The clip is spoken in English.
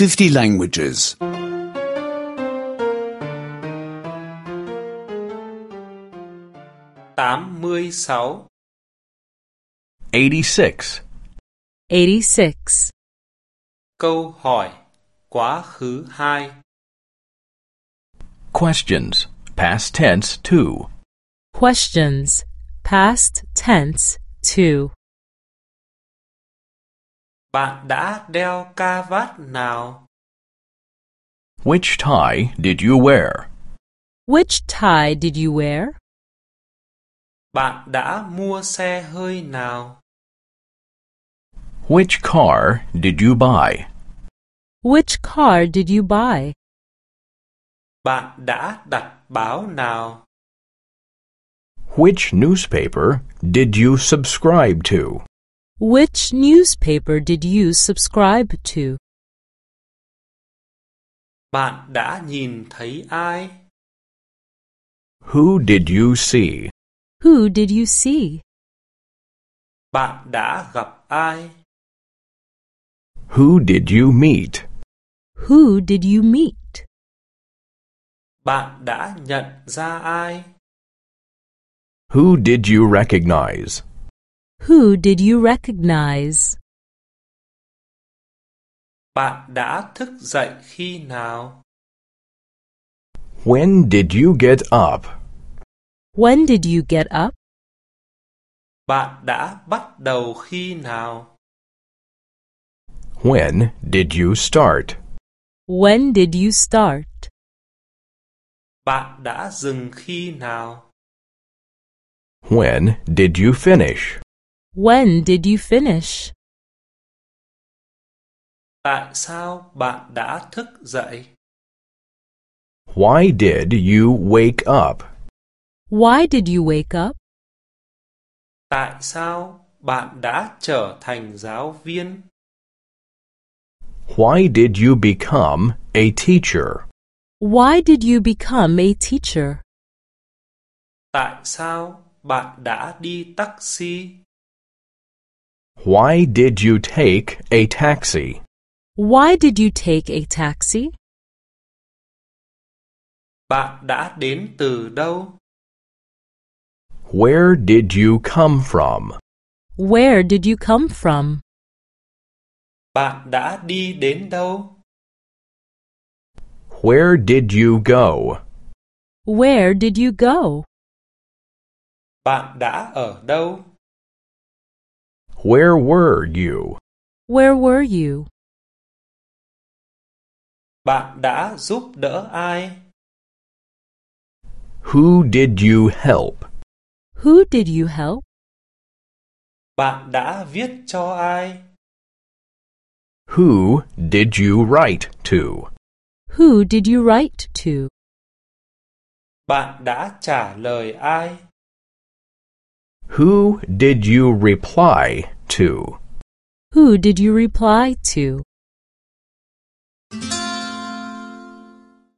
50 languages. 86 86. 86. Câu hỏi Quá khứ 2 Questions. Past tense 2. Questions. Past tense 2. Bạn đã đeo ca vát nào? Which tie did you wear? Which tie did you wear? Bạn đã mua xe hơi nào? Which car did you buy? Which car did you buy? Bạn đã đặt báo nào? Which newspaper did you subscribe to? Which newspaper did you subscribe to? Bạn đã nhìn thấy ai? Who did you see? Who did you see? Bạn đã gặp ai? Who did you meet? Who did you meet? Bạn đã nhận ra ai? Who did you recognize? Who did you recognize? Bạn đã thức dậy khi nào? When did you get up? When did you get up? Bạn đã bắt đầu khi nào? When did you start? When did you start? Bạn đã dừng khi nào? When did you finish? When did you finish? Tại sao bạn đã thức dậy? Why did you wake up? Why did you wake up? Tại sao bạn đã trở thành giáo viên? Why did you become a teacher? Why did you become a teacher? Tại sao bạn đã đi taxi? Why did you take a taxi? Why did you take a taxi? Bạn đã đến từ đâu? Where did you come from? Where did you come from? Bạn đã đi đến đâu? Where did you go? Where did you go? Bạn đã ở đâu? Where were you? Where were you? Bạn đã giúp đỡ ai? Who did you help? Who did you help? Bạn đã viết cho ai? Who did you write to? Who did you write to? Bạn đã trả lời ai? Who did you reply to? Who did you reply to?